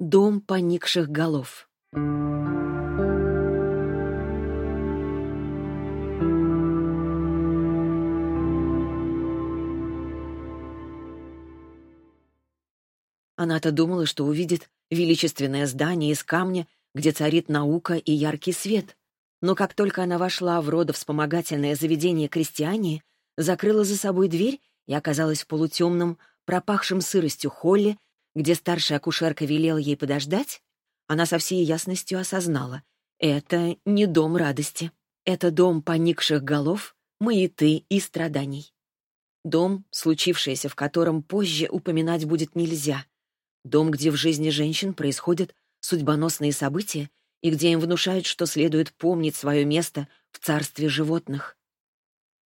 Дом поникших голов. Она-то думала, что увидит величественное здание из камня, где царит наука и яркий свет. Но как только она вошла в родовспомогательное заведение крестьяне, закрыла за собой дверь и оказалась в полутемном, пропахшем сыростью холле, где старшая акушерка велела ей подождать, она со всей ясностью осознала — это не дом радости. Это дом поникших голов, маяты и страданий. Дом, случившееся в котором позже упоминать будет нельзя. Дом, где в жизни женщин происходят судьбоносные события и где им внушают, что следует помнить свое место в царстве животных.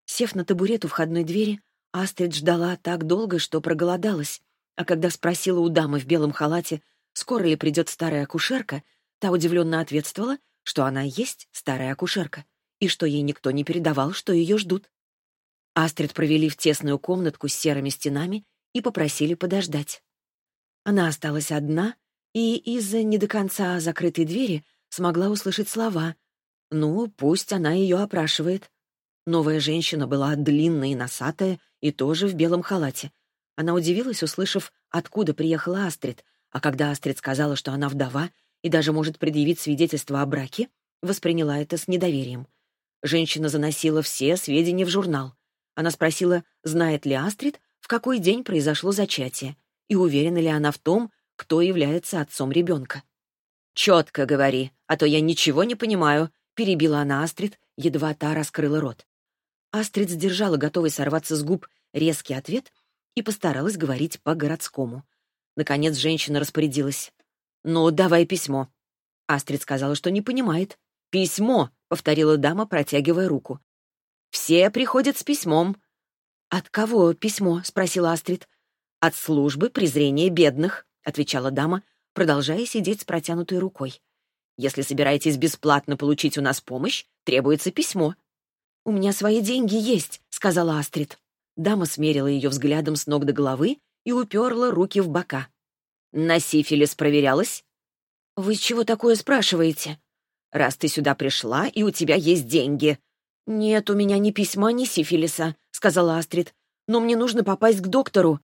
Сев на табурет у входной двери, Астрид ждала так долго, что проголодалась, а когда спросила у дамы в белом халате, скоро ли придет старая акушерка, та удивленно ответствовала, что она есть старая акушерка, и что ей никто не передавал, что ее ждут. Астрид провели в тесную комнатку с серыми стенами и попросили подождать. Она осталась одна и из-за не до конца закрытой двери смогла услышать слова. «Ну, пусть она ее опрашивает». Новая женщина была длинная и носатая, и тоже в белом халате. Она удивилась, услышав, откуда приехала Астрид, а когда Астрид сказала, что она вдова и даже может предъявить свидетельство о браке, восприняла это с недоверием. Женщина заносила все сведения в журнал. Она спросила, знает ли Астрид, в какой день произошло зачатие, и уверена ли она в том, кто является отцом ребенка. «Четко говори, а то я ничего не понимаю», — перебила она Астрид, едва та раскрыла рот. Астрид сдержала готовый сорваться с губ резкий ответ и постаралась говорить по-городскому. Наконец женщина распорядилась. «Ну, давай письмо». Астрид сказала, что не понимает. «Письмо», — повторила дама, протягивая руку. «Все приходят с письмом». «От кого письмо?» — спросила Астрид. «От службы презрения бедных», — отвечала дама, продолжая сидеть с протянутой рукой. «Если собираетесь бесплатно получить у нас помощь, требуется письмо». «У меня свои деньги есть», — сказала Астрид. Дама смерила ее взглядом с ног до головы и уперла руки в бока. «На сифилис проверялась?» «Вы чего такое спрашиваете?» «Раз ты сюда пришла, и у тебя есть деньги». «Нет, у меня ни письма, ни сифилиса», — сказала Астрид. «Но мне нужно попасть к доктору».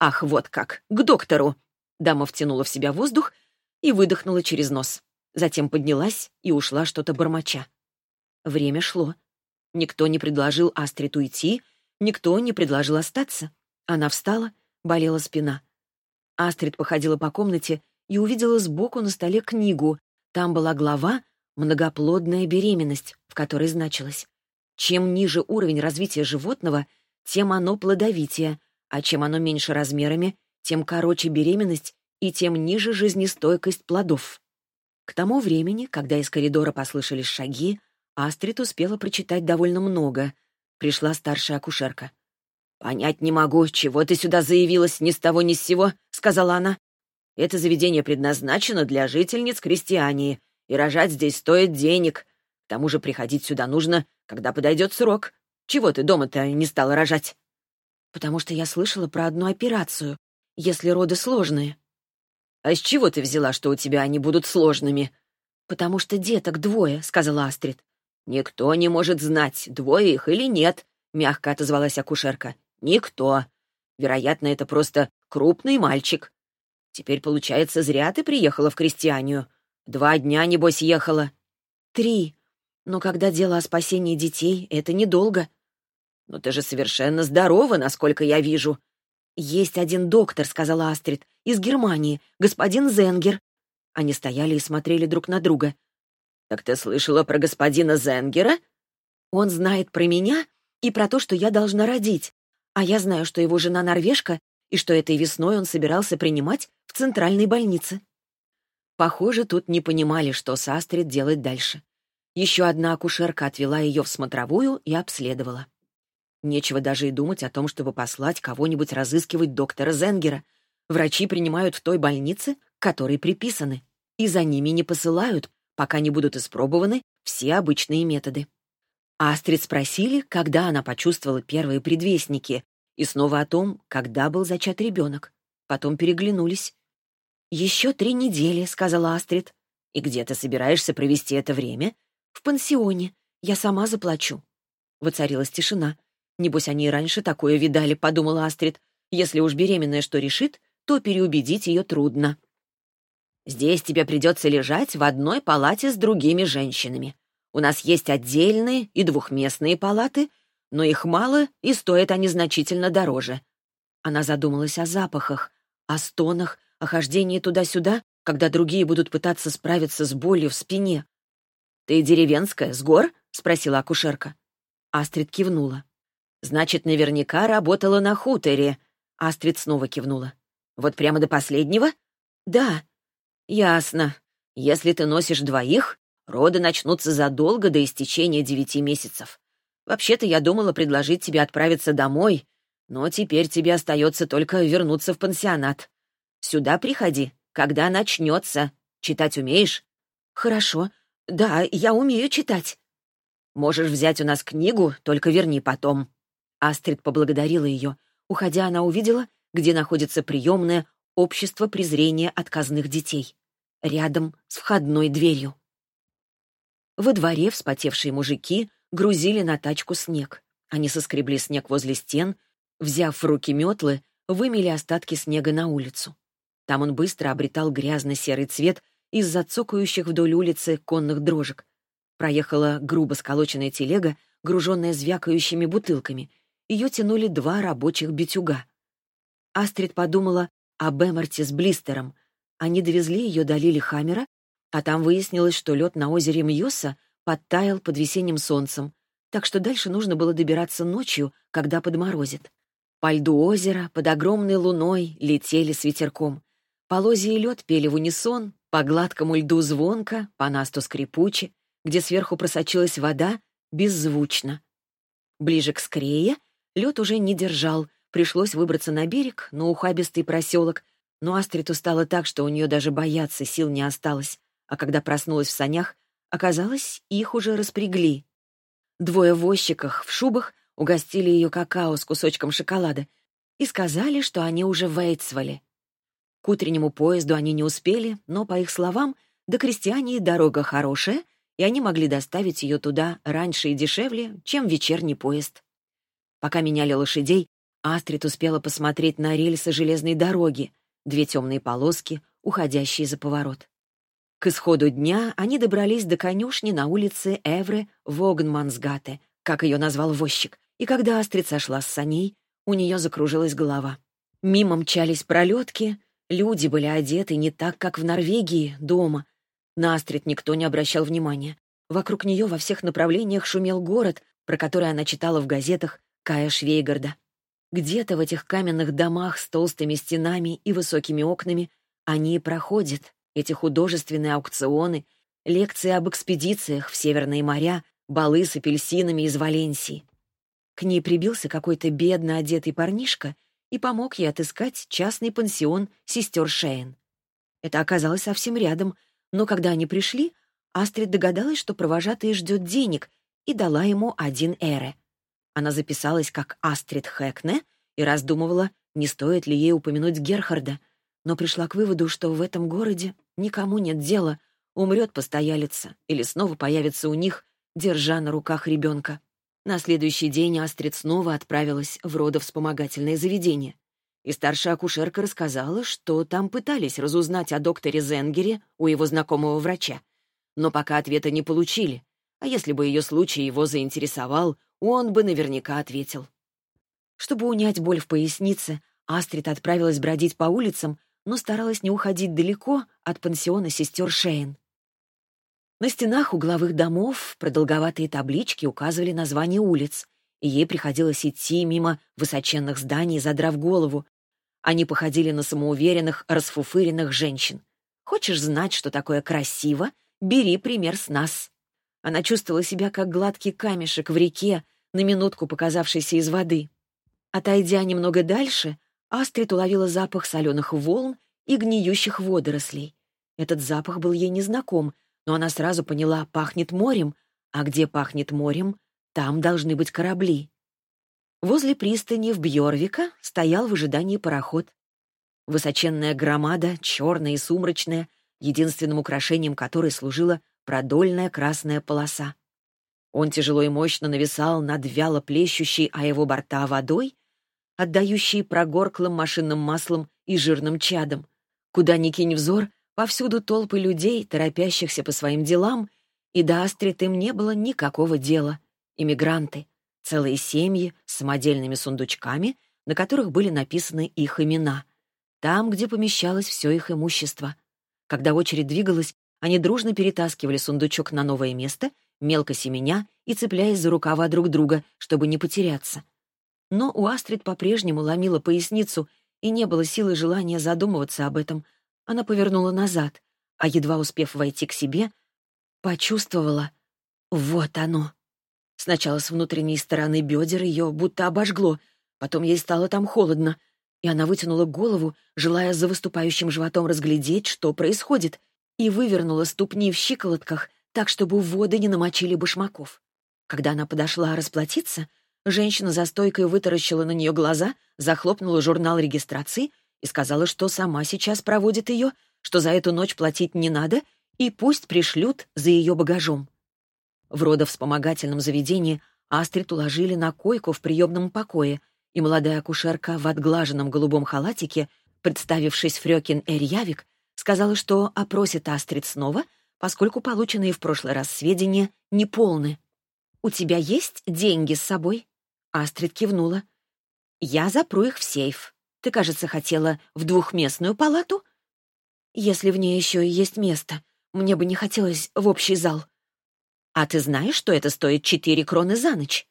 «Ах, вот как, к доктору!» Дама втянула в себя воздух и выдохнула через нос. Затем поднялась и ушла что-то бормоча. Время шло. Никто не предложил Астрид уйти, никто не предложил остаться. Она встала, болела спина. Астрид походила по комнате и увидела сбоку на столе книгу. Там была глава «Многоплодная беременность», в которой значилось «Чем ниже уровень развития животного, тем оно плодовитее, а чем оно меньше размерами, тем короче беременность и тем ниже жизнестойкость плодов». К тому времени, когда из коридора послышались шаги, Астрид успела прочитать довольно много. Пришла старшая акушерка. «Понять не могу, чего ты сюда заявилась ни с того ни с сего», — сказала она. «Это заведение предназначено для жительниц крестьянии, и рожать здесь стоит денег. К тому же приходить сюда нужно, когда подойдет срок. Чего ты дома-то не стала рожать?» «Потому что я слышала про одну операцию, если роды сложные». «А с чего ты взяла, что у тебя они будут сложными?» «Потому что деток двое», — сказала Астрид. «Никто не может знать, двое их или нет», — мягко отозвалась акушерка. «Никто. Вероятно, это просто крупный мальчик. Теперь, получается, зря ты приехала в крестьянию. Два дня, небось, ехала». «Три. Но когда дело о спасении детей, это недолго». «Но ты же совершенно здорова, насколько я вижу». «Есть один доктор», — сказала Астрид, — «из Германии, господин Зенгер». Они стояли и смотрели друг на друга. «Так ты слышала про господина Зенгера?» «Он знает про меня и про то, что я должна родить. А я знаю, что его жена норвежка и что этой весной он собирался принимать в центральной больнице». Похоже, тут не понимали, что с Астрид делать дальше. Еще одна акушерка отвела ее в смотровую и обследовала. Нечего даже и думать о том, чтобы послать кого-нибудь разыскивать доктора Зенгера. Врачи принимают в той больнице, к которой приписаны, и за ними не посылают, пока не будут испробованы все обычные методы. Астрид спросили, когда она почувствовала первые предвестники, и снова о том, когда был зачат ребенок. Потом переглянулись. «Еще три недели», — сказала Астрид. «И где ты собираешься провести это время?» «В пансионе. Я сама заплачу». Воцарилась тишина. «Небось, они и раньше такое видали», — подумала Астрид. «Если уж беременная что решит, то переубедить ее трудно». «Здесь тебе придется лежать в одной палате с другими женщинами. У нас есть отдельные и двухместные палаты, но их мало, и стоят они значительно дороже». Она задумалась о запахах, о стонах, о хождении туда-сюда, когда другие будут пытаться справиться с болью в спине. «Ты деревенская, с гор?» — спросила акушерка. Астрид кивнула. «Значит, наверняка работала на хуторе». Астрид снова кивнула. «Вот прямо до последнего?» «Да». «Ясно. Если ты носишь двоих, роды начнутся задолго до истечения девяти месяцев. Вообще-то я думала предложить тебе отправиться домой, но теперь тебе остается только вернуться в пансионат. Сюда приходи, когда начнется. Читать умеешь?» «Хорошо. Да, я умею читать». «Можешь взять у нас книгу, только верни потом». Астрид поблагодарила ее. Уходя, она увидела, где находится приемное общество презрения отказных детей. Рядом с входной дверью. Во дворе вспотевшие мужики грузили на тачку снег. Они соскребли снег возле стен, взяв в руки метлы, вымели остатки снега на улицу. Там он быстро обретал грязно-серый цвет из-за цокающих вдоль улицы конных дрожек. Проехала грубо сколоченная телега, груженная звякающими бутылками. Ее тянули два рабочих битюга. Астрид подумала об Эммерте с Блистером. Они довезли ее до Лилихаммера, а там выяснилось, что лед на озере Мьоса подтаял под весенним солнцем, так что дальше нужно было добираться ночью, когда подморозит. По льду озера, под огромной луной, летели с ветерком. Полозья и лед пели в унисон, по гладкому льду звонко, по насту скрипуче, где сверху просочилась вода, беззвучно. Ближе к скрее лед уже не держал, пришлось выбраться на берег, на ухабистый проселок, но Астрид устала так, что у нее даже бояться сил не осталось, а когда проснулась в санях, оказалось, их уже распрягли. Двое возчиков в шубах угостили ее какао с кусочком шоколада и сказали, что они уже в Эйтсвале. К утреннему поезду они не успели, но, по их словам, до крестьяне дорога хорошая, и они могли доставить ее туда раньше и дешевле, чем вечерний поезд. Пока меняли лошадей, Астрид успела посмотреть на рельсы железной дороги, две темные полоски, уходящие за поворот. К исходу дня они добрались до конюшни на улице Эвре Вогнмансгате, как ее назвал возчик, и когда Астрид сошла с саней, у нее закружилась голова. Мимо мчались пролетки, Люди были одеты не так, как в Норвегии, дома. На Астрид никто не обращал внимания. Вокруг нее во всех направлениях шумел город, про который она читала в газетах Кая Швейгарда. Где-то в этих каменных домах с толстыми стенами и высокими окнами они и проходят, эти художественные аукционы, лекции об экспедициях в Северные моря, балы с апельсинами из Валенсии. К ней прибился какой-то бедно одетый парнишка и помог ей отыскать частный пансион сестер Шейн. Это оказалось совсем рядом, но когда они пришли, Астрид догадалась, что провожатый ждет денег, и дала ему один эре. Она записалась как Астрид Хэкне и раздумывала, не стоит ли ей упомянуть Герхарда, но пришла к выводу, что в этом городе никому нет дела, умрет постоялица или снова появится у них, держа на руках ребенка. На следующий день Астрид снова отправилась в родовспомогательное заведение. И старшая акушерка рассказала, что там пытались разузнать о докторе Зенгере у его знакомого врача. Но пока ответа не получили. А если бы ее случай его заинтересовал, он бы наверняка ответил. Чтобы унять боль в пояснице, Астрид отправилась бродить по улицам, но старалась не уходить далеко от пансиона сестер Шейн. На стенах угловых домов продолговатые таблички указывали названия улиц, и ей приходилось идти мимо высоченных зданий, задрав голову. Они походили на самоуверенных, расфуфыренных женщин. Хочешь знать, что такое красиво? Бери пример с нас. Она чувствовала себя как гладкий камешек в реке, на минутку показавшийся из воды. Отойдя немного дальше, Астрид уловила запах соленых волн и гниющих водорослей. Этот запах был ей незнаком — но она сразу поняла, пахнет морем, а где пахнет морем, там должны быть корабли. Возле пристани в Бьорвика стоял в ожидании пароход. Высоченная громада, черная и сумрачная, единственным украшением которой служила продольная красная полоса. Он тяжело и мощно нависал над вяло плещущей о его борта водой, отдающей прогорклым машинным маслом и жирным чадом. Куда ни кинь взор, повсюду толпы людей, торопящихся по своим делам, и до Астрид им не было никакого дела. Иммигранты, целые семьи с самодельными сундучками, на которых были написаны их имена, там, где помещалось все их имущество. Когда очередь двигалась, они дружно перетаскивали сундучок на новое место, мелко семеня и цепляясь за рукава друг друга, чтобы не потеряться. Но у Астрид по-прежнему ломила поясницу, и не было силы желания задумываться об этом. Она повернула назад, а, едва успев войти к себе, почувствовала — вот оно. Сначала с внутренней стороны бедер ее будто обожгло, потом ей стало там холодно, и она вытянула голову, желая за выступающим животом разглядеть, что происходит, и вывернула ступни в щиколотках так, чтобы воды не намочили башмаков. Когда она подошла расплатиться, женщина за стойкой вытаращила на нее глаза, захлопнула журнал регистрации и сказала, что сама сейчас проводит ее, что за эту ночь платить не надо, и пусть пришлют за ее багажом. В родовспомогательном заведении Астрид уложили на койку в приемном покое, и молодая акушерка в отглаженном голубом халатике, представившись Фрёкин Эрьявик, сказала, что опросит Астрид снова, поскольку полученные в прошлый раз сведения неполны. «У тебя есть деньги с собой?» Астрид кивнула. «Я запру их в сейф. Ты, кажется, хотела в двухместную палату?» «Если в ней еще есть место. Мне бы не хотелось в общий зал». «А ты знаешь, что это стоит четыре кроны за ночь?»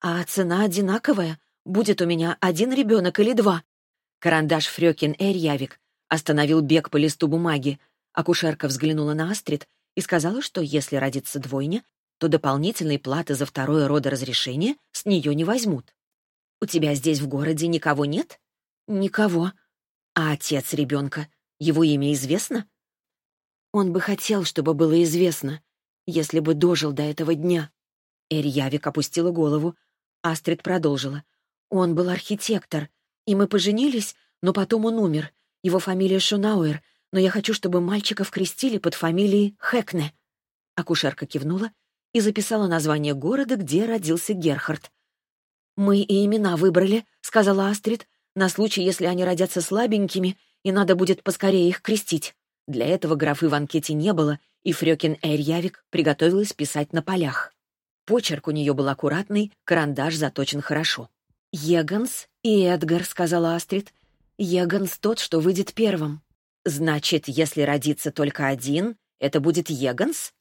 «А цена одинаковая. Будет у меня один ребенок или два?» Карандаш Фрёкин Эрьявик остановил бег по листу бумаги. Акушерка взглянула на Астрид и сказала, что если родится двойня, то дополнительной платы за второе родоразрешение с нее не возьмут. «У тебя здесь в городе никого нет?» «Никого». «А отец ребенка? Его имя известно?» «Он бы хотел, чтобы было известно, если бы дожил до этого дня». Эрьявик опустила голову. Астрид продолжила. «Он был архитектор, и мы поженились, но потом он умер. Его фамилия Шунауэр, но я хочу, чтобы мальчиков крестили под фамилией Хэкне». Акушерка кивнула и записала название города, где родился Герхард. «Мы и имена выбрали», — сказала Астрид, «на случай, если они родятся слабенькими, и надо будет поскорее их крестить». Для этого графы в анкете не было, и Фрёкин Эрьявик приготовилась писать на полях. Почерк у нее был аккуратный, карандаш заточен хорошо. «Еганс и Эдгар», — сказала Астрид. «Еганс тот, что выйдет первым». «Значит, если родится только один, это будет Еганс?»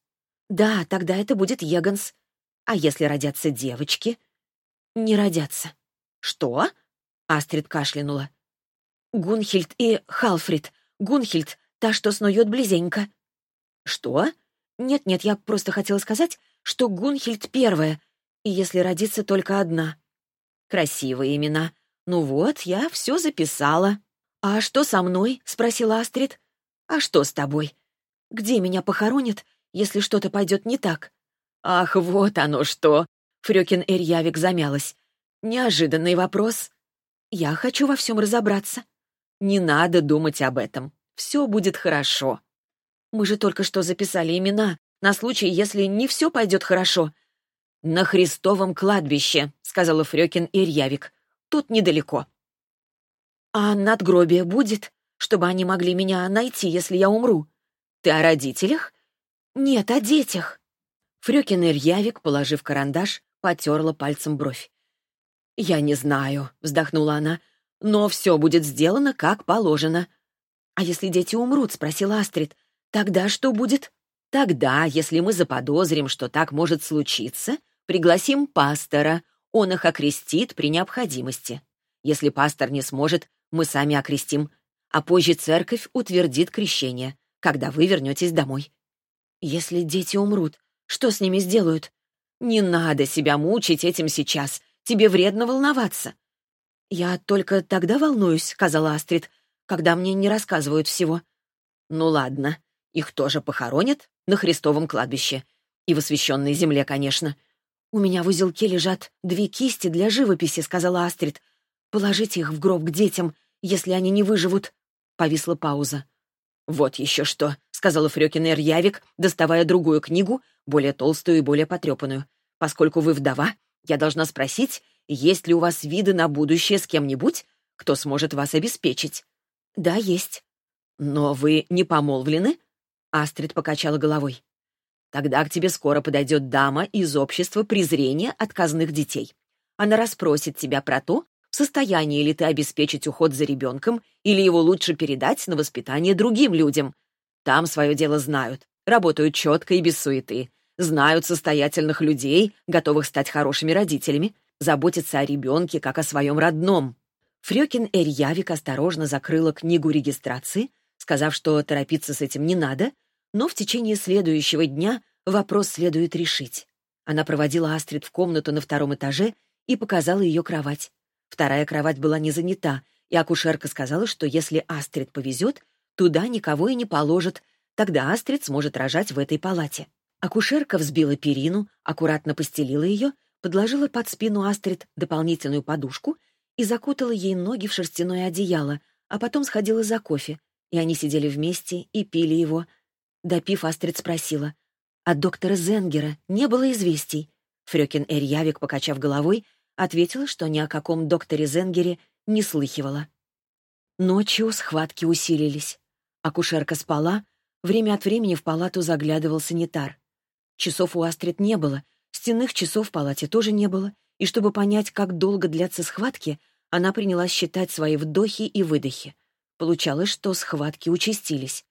Да, тогда это будет Еганс. А если родятся девочки? Не родятся. Что? Астрид кашлянула. Гунхильд и Халфрид. Гунхильд, та, что снует близенько. Что? Нет-нет, я просто хотела сказать, что Гунхильд первая, и если родится только одна. Красивые имена. Ну вот, я все записала. «А что со мной?» — спросила Астрид. «А что с тобой? Где меня похоронят, если что-то пойдет не так. Ах, вот оно что! Фрёкин Эрьявик замялась. Неожиданный вопрос. Я хочу во всем разобраться. Не надо думать об этом. Все будет хорошо. Мы же только что записали имена, на случай, если не все пойдет хорошо. «На Христовом кладбище», — сказала Фрёкин Ирьявик. «Тут недалеко». «А надгробие будет, чтобы они могли меня найти, если я умру? Ты о родителях? «Нет, о детях». Фрёкин Ирьявик, положив карандаш, потерла пальцем бровь. «Я не знаю», — вздохнула она, — «но все будет сделано как положено». «А если дети умрут?» — спросила Астрид. «Тогда что будет?» «Тогда, если мы заподозрим, что так может случиться, пригласим пастора, он их окрестит при необходимости. Если пастор не сможет, мы сами окрестим, а позже церковь утвердит крещение, когда вы вернетесь домой. Если дети умрут, что с ними сделают? Не надо себя мучить этим сейчас. Тебе вредно волноваться. Я только тогда волнуюсь, сказала Астрид, когда мне не рассказывают всего. Ну ладно, их тоже похоронят на Христовом кладбище. И в освященной земле, конечно. У меня в узелке лежат две кисти для живописи, сказала Астрид. Положите их в гроб к детям, если они не выживут. Повисла пауза. «Вот еще что», — сказала Фрёкин Эрьявик, доставая другую книгу, более толстую и более потрепанную. «Поскольку вы вдова, я должна спросить, есть ли у вас виды на будущее с кем-нибудь, кто сможет вас обеспечить?» «Да, есть». «Но вы не помолвлены?» Астрид покачала головой. «Тогда к тебе скоро подойдет дама из общества презрения отказанных детей. Она расспросит тебя про то, в состоянии ли ты обеспечить уход за ребенком или его лучше передать на воспитание другим людям. Там свое дело знают, работают четко и без суеты, знают состоятельных людей, готовых стать хорошими родителями, заботятся о ребенке, как о своем родном. Фрёкин Эрьявик осторожно закрыла книгу регистрации, сказав, что торопиться с этим не надо, но в течение следующего дня вопрос следует решить. Она проводила Астрид в комнату на втором этаже и показала ее кровать. Вторая кровать была не занята, и акушерка сказала, что если Астрид повезет, туда никого и не положат, тогда Астрид сможет рожать в этой палате. Акушерка взбила перину, аккуратно постелила ее, подложила под спину Астрид дополнительную подушку и закутала ей ноги в шерстяное одеяло, а потом сходила за кофе, и они сидели вместе и пили его. Допив, Астрид спросила, «От доктора Зенгера не было известий?» Фрёкин Эрьявик, покачав головой, ответила, что ни о каком докторе Зенгере не слыхивала. Ночью схватки усилились. Акушерка спала, время от времени в палату заглядывал санитар. Часов у Астрид не было, стенных часов в палате тоже не было, и чтобы понять, как долго длятся схватки, она принялась считать свои вдохи и выдохи. Получалось, что схватки участились.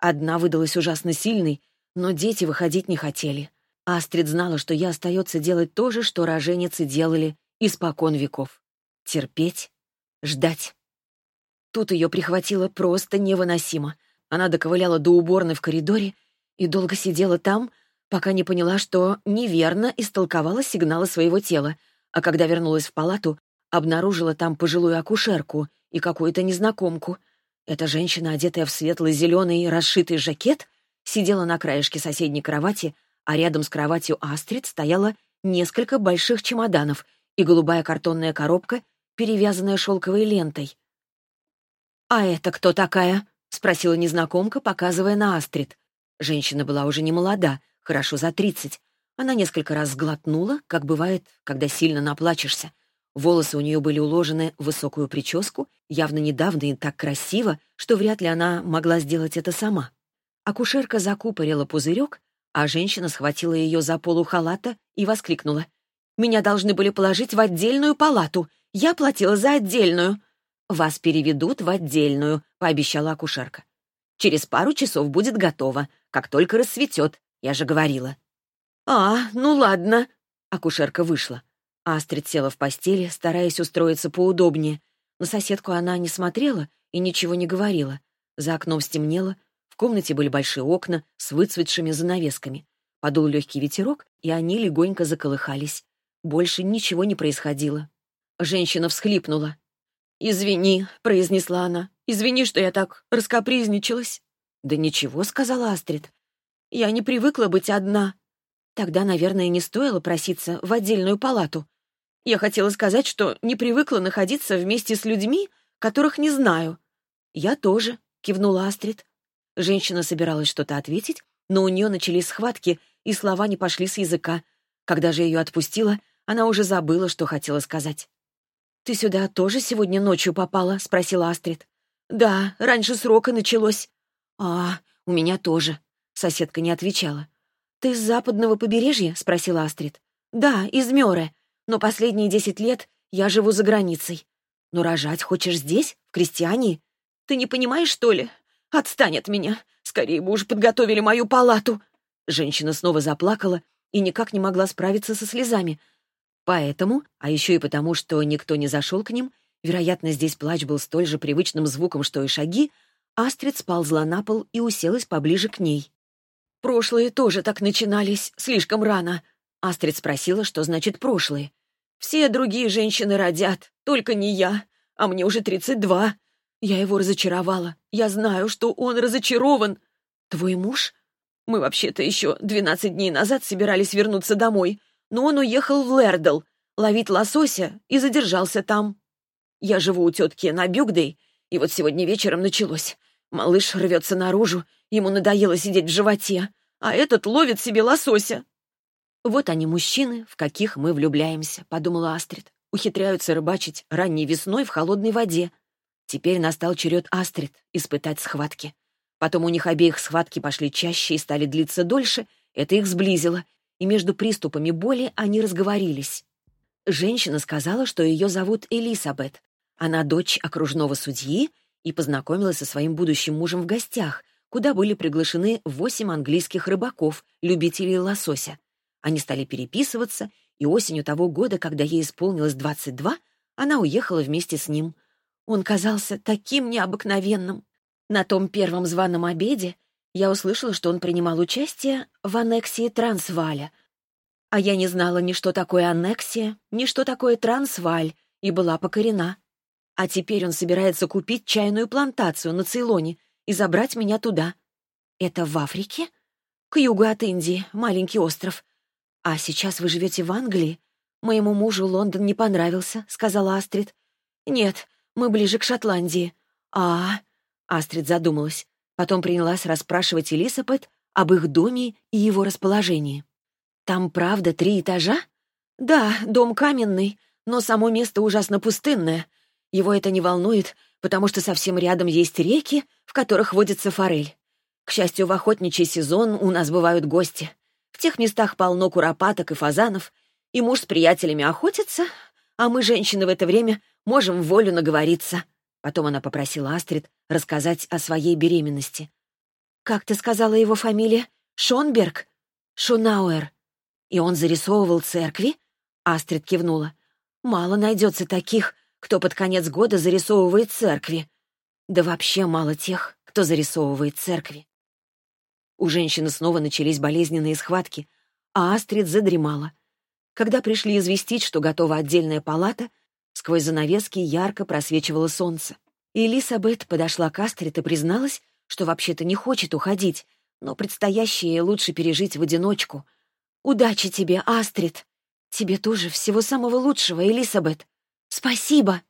Одна выдалась ужасно сильной, но дети выходить не хотели. Астрид знала, что ей остается делать то же, что роженицы делали испокон веков. Терпеть, ждать. Тут ее прихватило просто невыносимо. Она доковыляла до уборной в коридоре и долго сидела там, пока не поняла, что неверно истолковала сигналы своего тела, а когда вернулась в палату, обнаружила там пожилую акушерку и какую-то незнакомку. Эта женщина, одетая в светло-зеленый расшитый жакет, сидела на краешке соседней кровати, а рядом с кроватью Астрид стояло несколько больших чемоданов — и голубая картонная коробка, перевязанная шелковой лентой. «А это кто такая?» — спросила незнакомка, показывая на Астрид. Женщина была уже не молода, хорошо за тридцать. Она несколько раз сглотнула, как бывает, когда сильно наплачешься. Волосы у нее были уложены в высокую прическу, явно недавно и так красиво, что вряд ли она могла сделать это сама. Акушерка закупорила пузырек, а женщина схватила ее за полу халата и воскликнула. Меня должны были положить в отдельную палату. Я платила за отдельную. Вас переведут в отдельную, пообещала акушерка. Через пару часов будет готово, как только рассветет, я же говорила. А, ну ладно. Акушерка вышла. Астрид села в постели, стараясь устроиться поудобнее. На соседку она не смотрела и ничего не говорила. За окном стемнело, в комнате были большие окна с выцветшими занавесками. Подул легкий ветерок, и они легонько заколыхались. Больше ничего не происходило. Женщина всхлипнула. «Извини», — произнесла она. «Извини, что я так раскопризничалась». «Да ничего», — сказала Астрид. «Я не привыкла быть одна. Тогда, наверное, не стоило проситься в отдельную палату. Я хотела сказать, что не привыкла находиться вместе с людьми, которых не знаю». «Я тоже», — кивнула Астрид. Женщина собиралась что-то ответить, но у нее начались схватки, и слова не пошли с языка. Когда же ее отпустила, она уже забыла, что хотела сказать. «Ты сюда тоже сегодня ночью попала?» — спросила Астрид. «Да, раньше срока началось». «А, у меня тоже», — соседка не отвечала. «Ты с западного побережья?» — спросила Астрид. «Да, из Мёре, но последние десять лет я живу за границей. Но рожать хочешь здесь, в крестьяне? Ты не понимаешь, что ли? Отстань от меня. Скорее бы уж подготовили мою палату». Женщина снова заплакала и никак не могла справиться со слезами. Поэтому, а еще и потому, что никто не зашел к ним, вероятно, здесь плач был столь же привычным звуком, что и шаги, Астрид сползла на пол и уселась поближе к ней. «Прошлые тоже так начинались, слишком рано», — Астрид спросила, что значит «прошлые». «Все другие женщины родят, только не я, а мне уже тридцать два. Я его разочаровала. Я знаю, что он разочарован. Твой муж? Мы вообще-то еще двенадцать дней назад собирались вернуться домой, но он уехал в Лердл ловить лосося и задержался там. Я живу у тетки на Бюгдей, И вот сегодня вечером началось. Малыш рвется наружу, ему надоело сидеть в животе, а этот ловит себе лосося. «Вот они, мужчины, в каких мы влюбляемся», — подумала Астрид. «Ухитряются рыбачить ранней весной в холодной воде. Теперь настал черед Астрид испытать схватки. Потом у них обеих схватки пошли чаще и стали длиться дольше, это их сблизило, и между приступами боли они разговорились. Женщина сказала, что ее зовут Элисабет. Она дочь окружного судьи и познакомилась со своим будущим мужем в гостях, куда были приглашены восемь английских рыбаков, любителей лосося. Они стали переписываться, и осенью того года, когда ей исполнилось 22, она уехала вместе с ним. Он казался таким необыкновенным. На том первом званом обеде я услышала, что он принимал участие в аннексии Трансваля. А я не знала ни что такое аннексия, ни что такое Трансваль, и была покорена. А теперь он собирается купить чайную плантацию на Цейлоне и забрать меня туда. Это в Африке? К югу от Индии, маленький остров. А сейчас вы живете в Англии? Моему мужу Лондон не понравился, сказала Астрид. Нет, мы ближе к Шотландии. А, Астрид задумалась. Потом принялась расспрашивать Элисабет об их доме и его расположении. «Там, правда, три этажа?» «Да, дом каменный, но само место ужасно пустынное. Его это не волнует, потому что совсем рядом есть реки, в которых водится форель. К счастью, в охотничий сезон у нас бывают гости. В тех местах полно куропаток и фазанов, и муж с приятелями охотится, а мы, женщины, в это время можем волю наговориться. Потом она попросила Астрид рассказать о своей беременности. «Как ты сказала его фамилия? Шонберг? Шунауэр. И он зарисовывал церкви?» Астрид кивнула. «Мало найдется таких, кто под конец года зарисовывает церкви. Да вообще мало тех, кто зарисовывает церкви». У женщины снова начались болезненные схватки, а Астрид задремала. Когда пришли известить, что готова отдельная палата, Сквозь занавески ярко просвечивало солнце. Элисабет подошла к Астрид и призналась, что вообще-то не хочет уходить, но предстоящее лучше пережить в одиночку. «Удачи тебе, Астрид! Тебе тоже всего самого лучшего, Элисабет! Спасибо!»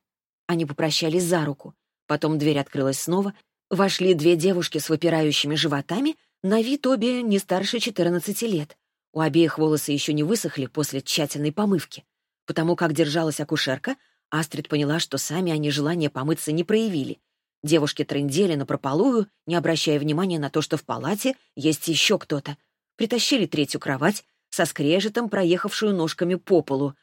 Они попрощались за руку. Потом дверь открылась снова. Вошли две девушки с выпирающими животами, на вид обе не старше 14 лет. У обеих волосы еще не высохли после тщательной помывки. Потому как держалась акушерка, Астрид поняла, что сами они желания помыться не проявили. Девушки трындели напропалую, не обращая внимания на то, что в палате есть еще кто-то. Притащили третью кровать, со скрежетом проехавшую ножками по полу.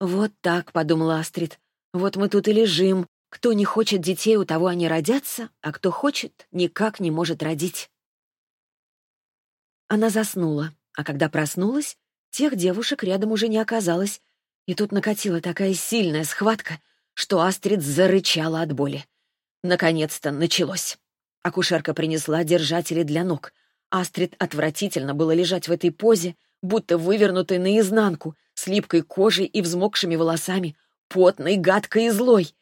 «Вот так», — подумала Астрид, — «вот мы тут и лежим. Кто не хочет детей, у того они родятся, а кто хочет, никак не может родить». Она заснула, а когда проснулась, тех девушек рядом уже не оказалось, и тут накатила такая сильная схватка, что Астрид зарычала от боли. Наконец-то началось. Акушерка принесла держатели для ног. Астрид отвратительно было лежать в этой позе, будто вывернутой наизнанку, с липкой кожей и взмокшими волосами, потной, гадкой и злой.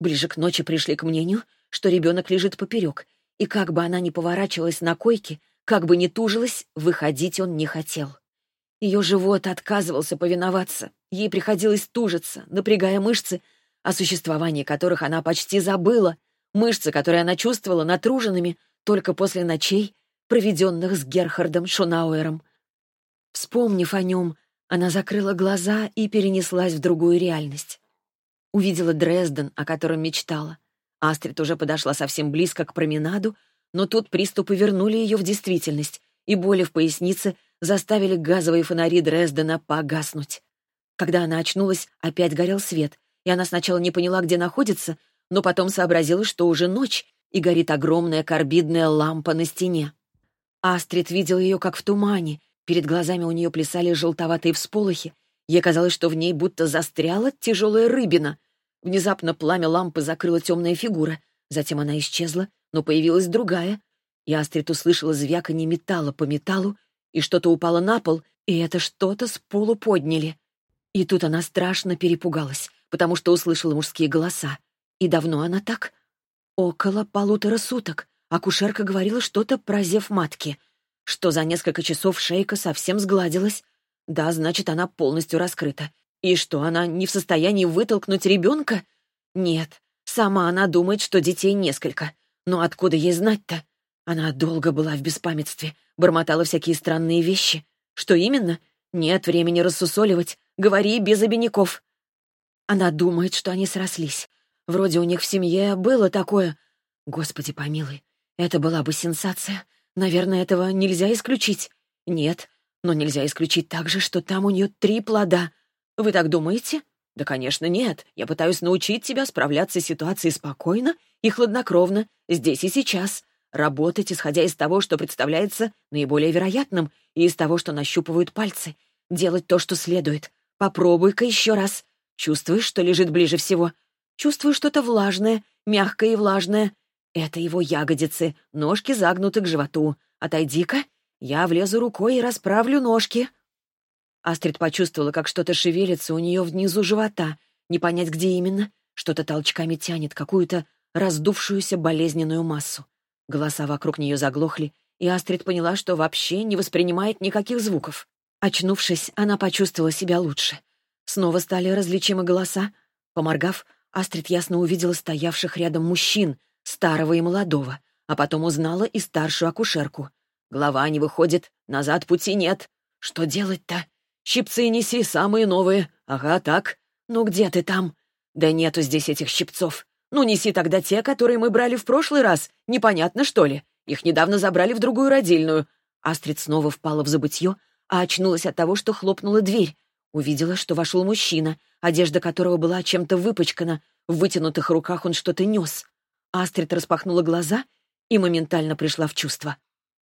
Ближе к ночи пришли к мнению, что ребенок лежит поперек, и как бы она ни поворачивалась на койке, как бы ни тужилась, выходить он не хотел. Ее живот отказывался повиноваться. Ей приходилось тужиться, напрягая мышцы, о существовании которых она почти забыла, мышцы, которые она чувствовала натруженными только после ночей, проведенных с Герхардом Шунауэром. Вспомнив о нем, она закрыла глаза и перенеслась в другую реальность. Увидела Дрезден, о котором мечтала. Астрид уже подошла совсем близко к променаду, но тут приступы вернули ее в действительность, и боли в пояснице заставили газовые фонари Дрездена погаснуть. Когда она очнулась, опять горел свет, и она сначала не поняла, где находится, но потом сообразила, что уже ночь, и горит огромная карбидная лампа на стене. Астрид видел ее как в тумане, перед глазами у нее плясали желтоватые всполохи, ей казалось, что в ней будто застряла тяжелая рыбина. Внезапно пламя лампы закрыла темная фигура, затем она исчезла, но появилась другая, и Астрид услышала звяканье металла по металлу, и что-то упало на пол, и это что-то с полу подняли. И тут она страшно перепугалась, потому что услышала мужские голоса. И давно она так? Около полутора суток. Акушерка говорила что-то про зев матки. Что за несколько часов шейка совсем сгладилась. Да, значит, она полностью раскрыта. И что, она не в состоянии вытолкнуть ребенка? Нет, Сама она думает, что детей несколько. Но откуда ей знать-то? Она долго была в беспамятстве, бормотала всякие странные вещи. Что именно? Нет времени рассусоливать. Говори без обиняков. Она думает, что они срослись. Вроде у них в семье было такое. Господи помилуй, это была бы сенсация. Наверное, этого нельзя исключить. Нет, но нельзя исключить также, что там у нее три плода. Вы так думаете? Да, конечно, нет. Я пытаюсь научить тебя справляться с ситуацией спокойно и хладнокровно, здесь и сейчас. Работать, исходя из того, что представляется наиболее вероятным, и из того, что нащупывают пальцы. Делать то, что следует. Попробуй-ка еще раз. Чувствуешь, что лежит ближе всего? Чувствую что-то влажное, мягкое и влажное. Это его ягодицы, ножки загнуты к животу. Отойди-ка, я влезу рукой и расправлю ножки. Астрид почувствовала, как что-то шевелится у нее внизу живота. Не понять, где именно. Что-то толчками тянет какую-то раздувшуюся болезненную массу. Голоса вокруг нее заглохли, и Астрид поняла, что вообще не воспринимает никаких звуков. Очнувшись, она почувствовала себя лучше. Снова стали различимы голоса. Поморгав, Астрид ясно увидела стоявших рядом мужчин, старого и молодого, а потом узнала и старшую акушерку. Голова не выходит, назад пути нет. Что делать-то? Щипцы неси, самые новые. Ага, так. Ну где ты там? Да нету здесь этих щипцов. Ну неси тогда те, которые мы брали в прошлый раз. Непонятно, что ли? Их недавно забрали в другую родильную. Астрид снова впала в забытье, а очнулась от того, что хлопнула дверь. Увидела, что вошел мужчина, одежда которого была чем-то выпачкана. В вытянутых руках он что-то нес. Астрид распахнула глаза и моментально пришла в чувство.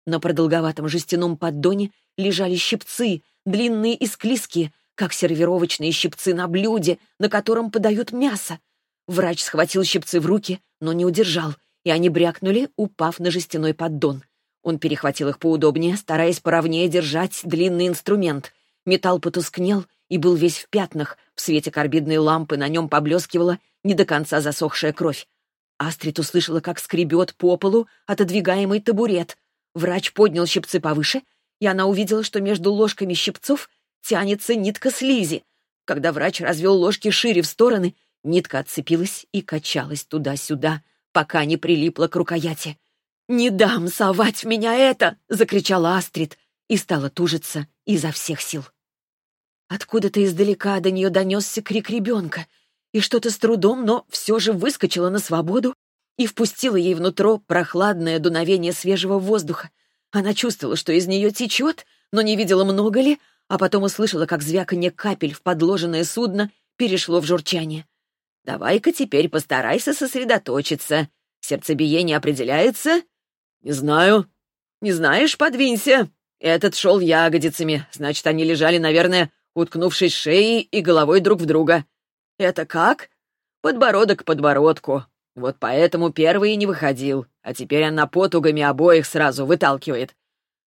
На продолговатом жестяном поддоне лежали щипцы, длинные и склизкие, как сервировочные щипцы на блюде, на котором подают мясо. Врач схватил щипцы в руки, но не удержал, и они брякнули, упав на жестяной поддон. Он перехватил их поудобнее, стараясь поровнее держать длинный инструмент. Металл потускнел и был весь в пятнах, в свете карбидной лампы на нем поблескивала не до конца засохшая кровь. Астрид услышала, как скребет по полу отодвигаемый табурет. Врач поднял щипцы повыше, и она увидела, что между ложками щипцов тянется нитка слизи. Когда врач развел ложки шире в стороны, нитка отцепилась и качалась туда-сюда, пока не прилипла к рукояти. «Не дам совать в меня это!» — закричала Астрид и стала тужиться изо всех сил. Откуда-то издалека до нее донесся крик ребенка, и что-то с трудом, но все же выскочило на свободу и впустило ей внутрь прохладное дуновение свежего воздуха. Она чувствовала, что из нее течет, но не видела, много ли, а потом услышала, как звяканье капель в подложенное судно перешло в журчание. «Давай-ка теперь постарайся сосредоточиться. Сердцебиение определяется?» «Не знаю». «Не знаешь? Подвинься». Этот шел ягодицами, значит, они лежали, наверное, уткнувшись шеей и головой друг в друга. Это как? Подбородок к подбородку. Вот поэтому первый и не выходил, а теперь она потугами обоих сразу выталкивает.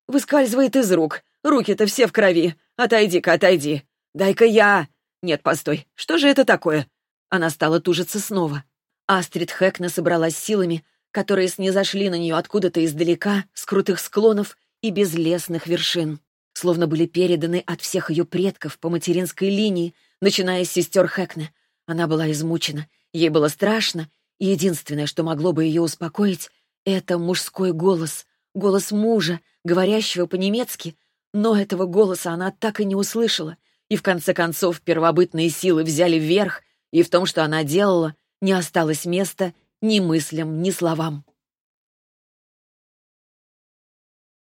Выскальзывает из рук. Руки-то все в крови. Отойди-ка, отойди. Дай-ка я. Нет, постой. Что же это такое? Она стала тужиться снова. Астрид Хэкна собралась силами, которые снизошли на нее откуда-то издалека, с крутых склонов и безлесных вершин словно были переданы от всех ее предков по материнской линии, начиная с сестер Хэкне. Она была измучена, ей было страшно, и единственное, что могло бы ее успокоить, это мужской голос, голос мужа, говорящего по-немецки, но этого голоса она так и не услышала, и в конце концов первобытные силы взяли вверх, и в том, что она делала, не осталось места ни мыслям, ни словам.